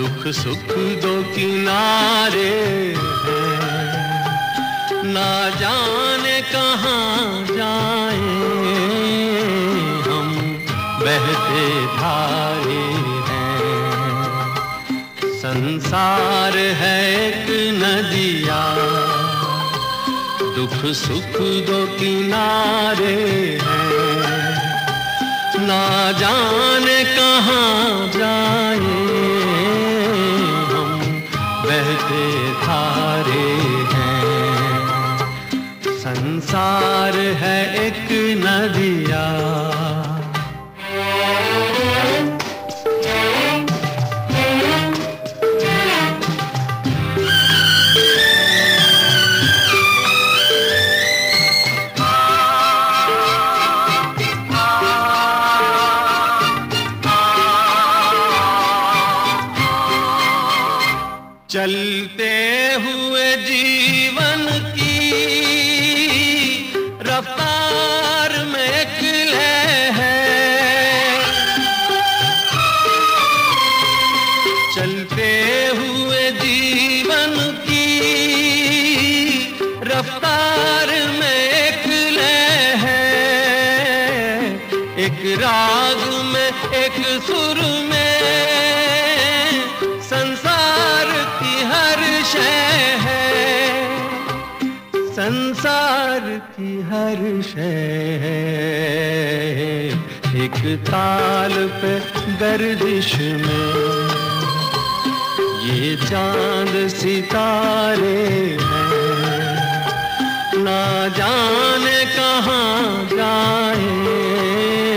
दुख सुख दो किनारे हैं। ना जाने कहाँ जाए हम, बहते धारे हैं। संसार है एक नदिया, दुख सुख दो किनारे हैं। ना जाने कहाँ जाए बहते धारे हैं। संसार है हुए जीवन की रफ्तार में लय है। चलते हुए जीवन की रफ्तार में लय है। एक राग में, एक सुर में शय है। संसार की हर शय है। एक ताल पे गर्दिश में ये चाँद सितारे हैं। ना जाने कहाँ जाए।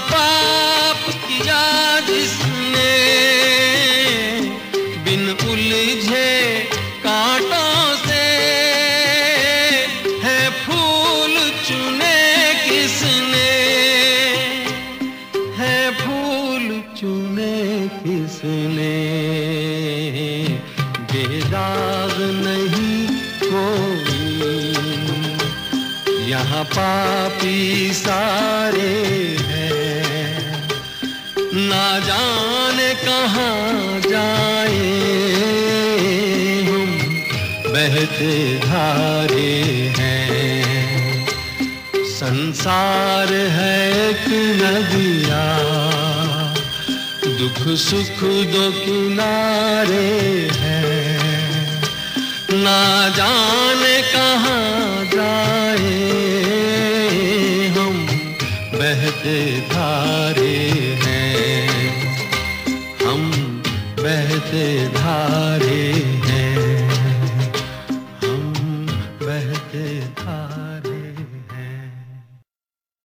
पाप किया जिसने बिन उलझे कांटों से है फूल चुने किसने? है फूल चुने किसने? बेदाग नहीं कोई। यहाँ पापी सारे ना जाने कहाँ जाए हम, बहते धारे हैं। संसार है एक नदिया, दुख सुख दो किनारे हैं। ना जाने कहाँ जाए हम, बहते हम बहते धारे